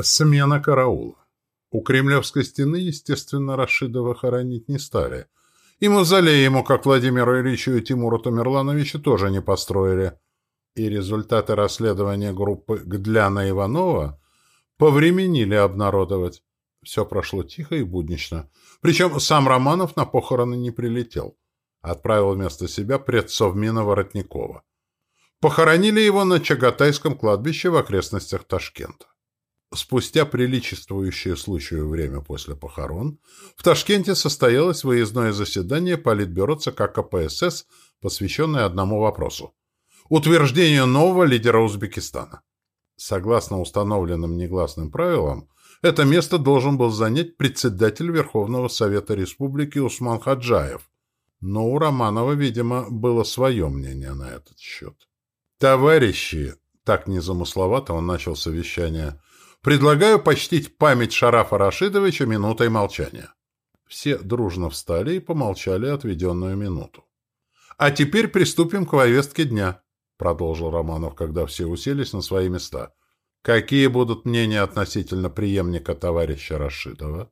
Смена караула. У Кремлевской стены, естественно, Рашидова хоронить не стали. И мавзолей ему, как Владимиру Ильичу и Тимуру Тамерлановичу, тоже не построили. И результаты расследования группы Гдляна Иванова повременили обнародовать. Все прошло тихо и буднично. Причем сам Романов на похороны не прилетел. Отправил вместо себя предсовмина Воротникова. Похоронили его на Чагатайском кладбище в окрестностях Ташкента. Спустя приличествующее случаю время после похорон, в Ташкенте состоялось выездное заседание Политбюро ЦК КПСС, посвященное одному вопросу – утверждению нового лидера Узбекистана. Согласно установленным негласным правилам, это место должен был занять председатель Верховного Совета Республики Усман Хаджаев, но у Романова, видимо, было свое мнение на этот счет. «Товарищи!» – так незамысловато он начал совещание – Предлагаю почтить память Шарафа Рашидовича минутой молчания. Все дружно встали и помолчали отведенную минуту. «А теперь приступим к повестке дня», — продолжил Романов, когда все уселись на свои места. «Какие будут мнения относительно преемника товарища Рашидова?»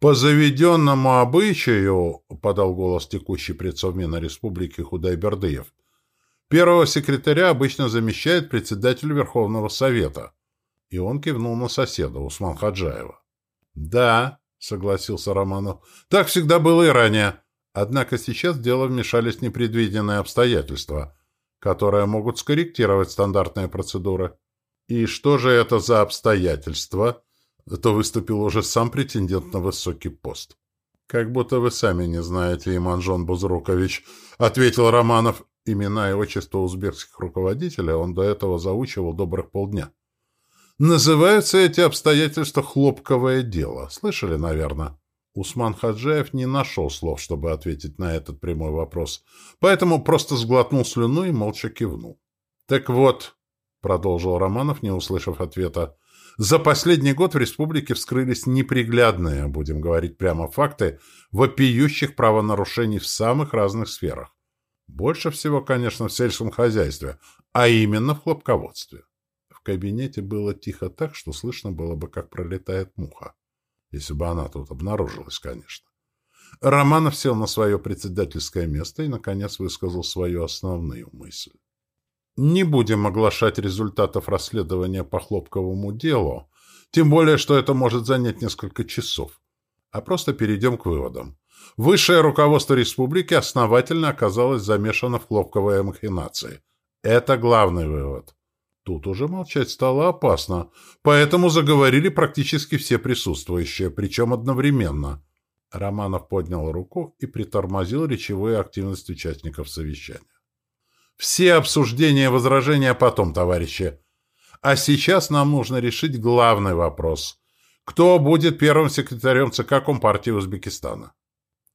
«По заведенному обычаю», — подал голос текущий предсовмина республики Худайбердыев, «первого секретаря обычно замещает председатель Верховного Совета». И он кивнул на соседа, Усман Хаджаева. «Да», — согласился Романов, — «так всегда было и ранее. Однако сейчас в дело вмешались непредвиденные обстоятельства, которые могут скорректировать стандартные процедуры». «И что же это за обстоятельства?» Это выступил уже сам претендент на высокий пост. «Как будто вы сами не знаете, Иманжон Бузрукович», — ответил Романов. Имена и отчества узбекских руководителей он до этого заучивал добрых полдня. Называются эти обстоятельства «хлопковое дело». Слышали, наверное? Усман Хаджаев не нашел слов, чтобы ответить на этот прямой вопрос, поэтому просто сглотнул слюну и молча кивнул. «Так вот», — продолжил Романов, не услышав ответа, «за последний год в республике вскрылись неприглядные, будем говорить прямо, факты вопиющих правонарушений в самых разных сферах. Больше всего, конечно, в сельском хозяйстве, а именно в хлопководстве кабинете было тихо так, что слышно было бы, как пролетает муха. Если бы она тут обнаружилась, конечно. Романов сел на свое председательское место и, наконец, высказал свою основную мысль. Не будем оглашать результатов расследования по хлопковому делу, тем более, что это может занять несколько часов, а просто перейдем к выводам. Высшее руководство республики основательно оказалось замешано в хлопковые махинации. Это главный вывод. Тут уже молчать стало опасно, поэтому заговорили практически все присутствующие, причем одновременно. Романов поднял руку и притормозил речевую активность участников совещания. «Все обсуждения и возражения потом, товарищи. А сейчас нам нужно решить главный вопрос. Кто будет первым секретарем ЦК Компартии Узбекистана?»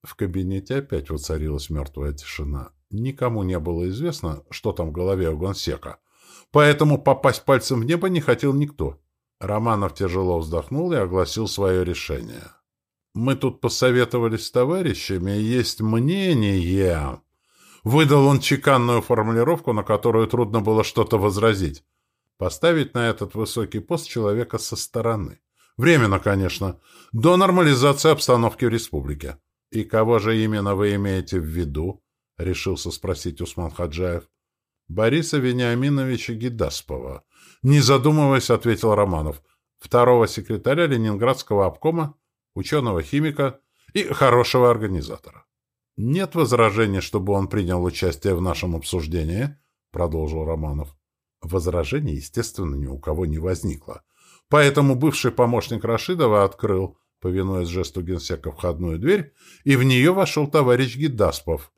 В кабинете опять воцарилась мертвая тишина. Никому не было известно, что там в голове у Гонсека. Поэтому попасть пальцем в небо не хотел никто. Романов тяжело вздохнул и огласил свое решение. «Мы тут посоветовались с товарищами, есть мнение...» Выдал он чеканную формулировку, на которую трудно было что-то возразить. Поставить на этот высокий пост человека со стороны. Временно, конечно, до нормализации обстановки в республике. «И кого же именно вы имеете в виду?» — решился спросить Усман Хаджаев. Бориса Вениаминовича Гидаспова. Не задумываясь, ответил Романов. Второго секретаря Ленинградского обкома, ученого-химика и хорошего организатора. «Нет возражений, чтобы он принял участие в нашем обсуждении», — продолжил Романов. Возражений, естественно, ни у кого не возникло. Поэтому бывший помощник Рашидова открыл, повинуясь жесту генсека, входную дверь, и в нее вошел товарищ Гидаспов.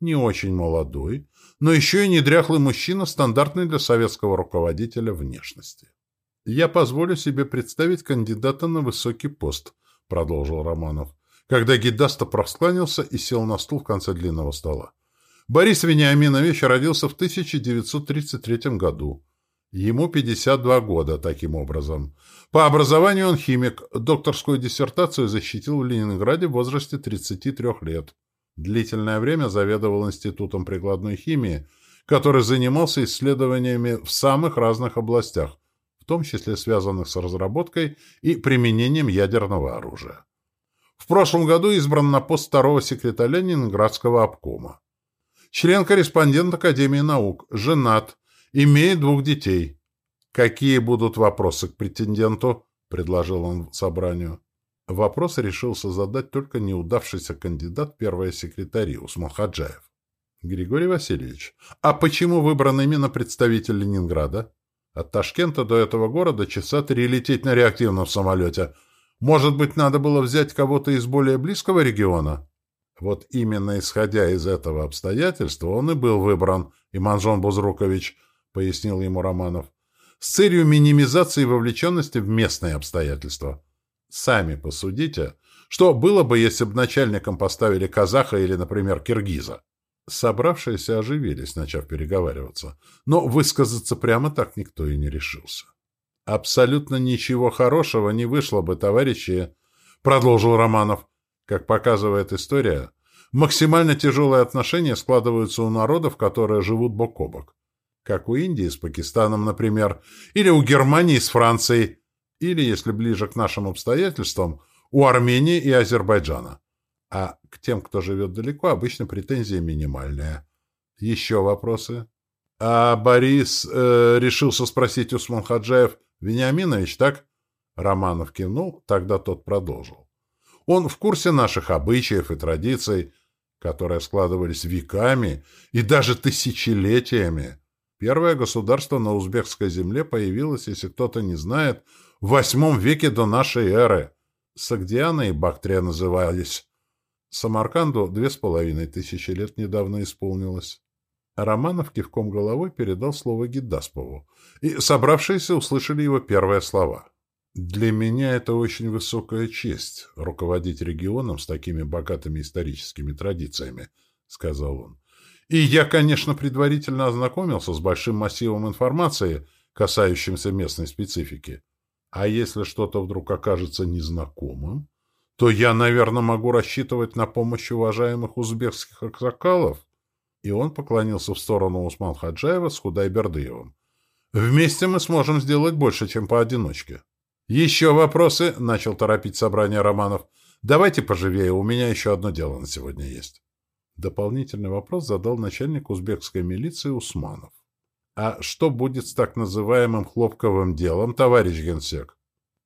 Не очень молодой, но еще и не дряхлый мужчина, стандартный для советского руководителя внешности. «Я позволю себе представить кандидата на высокий пост», — продолжил Романов, когда Гидаста проскланялся и сел на стул в конце длинного стола. Борис Вениаминович родился в 1933 году. Ему 52 года, таким образом. По образованию он химик, докторскую диссертацию защитил в Ленинграде в возрасте 33 лет. Длительное время заведовал Институтом прикладной химии, который занимался исследованиями в самых разных областях, в том числе связанных с разработкой и применением ядерного оружия. В прошлом году избран на пост второго секретаря Ленинградского обкома. Член-корреспондент Академии наук, женат, имеет двух детей. «Какие будут вопросы к претенденту?» – предложил он собранию. Вопрос решился задать только неудавшийся кандидат в первые секретари Усман Хаджаев. Григорий Васильевич, а почему выбран именно представитель Ленинграда? От Ташкента до этого города часа три лететь на реактивном самолете. Может быть, надо было взять кого-то из более близкого региона? Вот именно исходя из этого обстоятельства он и был выбран, Иманжон Бузрукович, пояснил ему Романов, с целью минимизации вовлеченности в местные обстоятельства. Сами посудите, что было бы, если бы начальником поставили казаха или, например, киргиза. Собравшиеся оживились, начав переговариваться, но высказаться прямо так никто и не решился. «Абсолютно ничего хорошего не вышло бы, товарищи», — продолжил Романов. «Как показывает история, максимально тяжелые отношения складываются у народов, которые живут бок о бок. Как у Индии с Пакистаном, например, или у Германии с Францией, или, если ближе к нашим обстоятельствам, у Армении и Азербайджана а к тем, кто живет далеко, обычно претензии минимальные. Еще вопросы? А Борис э, решился спросить Усман Хаджаев Вениаминович, так? Романов кивнул, тогда тот продолжил. Он в курсе наших обычаев и традиций, которые складывались веками и даже тысячелетиями. Первое государство на узбекской земле появилось, если кто-то не знает, в восьмом веке до нашей эры. Сагдиана и Бактрия назывались. Самарканду две с половиной тысячи лет недавно исполнилось. Романов кивком головой передал слово Гидаспову, и собравшиеся услышали его первые слова. «Для меня это очень высокая честь — руководить регионом с такими богатыми историческими традициями», — сказал он. «И я, конечно, предварительно ознакомился с большим массивом информации, касающимся местной специфики. А если что-то вдруг окажется незнакомым, то я, наверное, могу рассчитывать на помощь уважаемых узбекских аксакалов. И он поклонился в сторону Усман Хаджаева с Худайбердыевым. Вместе мы сможем сделать больше, чем поодиночке. Еще вопросы? — начал торопить собрание Романов. Давайте поживее, у меня еще одно дело на сегодня есть. Дополнительный вопрос задал начальник узбекской милиции Усманов. А что будет с так называемым хлопковым делом, товарищ генсек?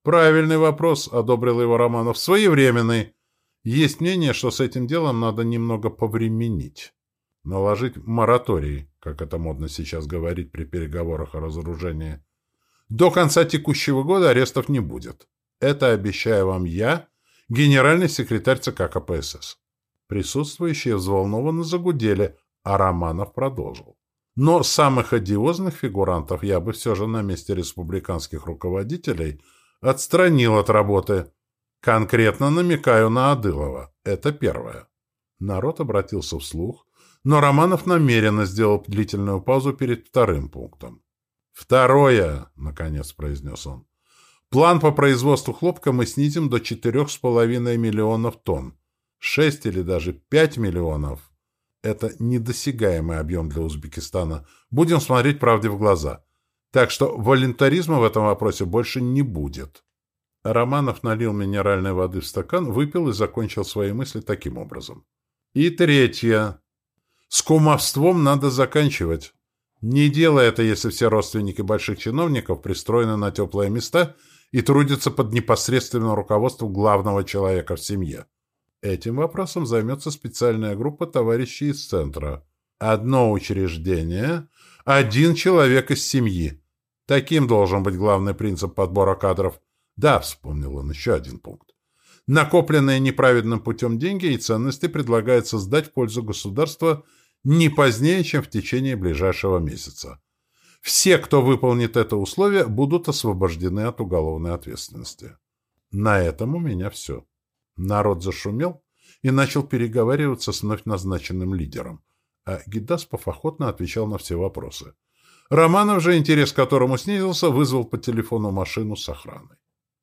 Правильный вопрос, одобрил его Романов. Своевременный. Есть мнение, что с этим делом надо немного повременить. Наложить мораторий, как это модно сейчас говорить при переговорах о разоружении. До конца текущего года арестов не будет. Это обещаю вам я, генеральный секретарь ЦК КПСС. Присутствующие взволнованно загудели, а Романов продолжил. Но самых одиозных фигурантов я бы все же на месте республиканских руководителей – отстранил от работы. Конкретно намекаю на Адылова. Это первое. Народ обратился вслух, но Романов намеренно сделал длительную паузу перед вторым пунктом. «Второе», — наконец произнес он. «План по производству хлопка мы снизим до четырех с половиной миллионов тонн. Шесть или даже пять миллионов. Это недосягаемый объем для Узбекистана. Будем смотреть правде в глаза. Так что волонтаризма в этом вопросе больше не будет. Романов налил минеральной воды в стакан, выпил и закончил свои мысли таким образом. И третье. С кумовством надо заканчивать. Не делай это, если все родственники больших чиновников пристроены на теплые места и трудятся под непосредственным руководством главного человека в семье. Этим вопросом займется специальная группа товарищей из центра. Одно учреждение, один человек из семьи. Таким должен быть главный принцип подбора кадров. Да, вспомнил он еще один пункт. Накопленные неправедным путем деньги и ценности предлагается сдать в пользу государства не позднее, чем в течение ближайшего месяца. Все, кто выполнит это условие, будут освобождены от уголовной ответственности. На этом у меня все. Народ зашумел и начал переговариваться с вновь назначенным лидером, а Гидаспов охотно отвечал на все вопросы. Романов же, интерес к которому снизился, вызвал по телефону машину с охраной.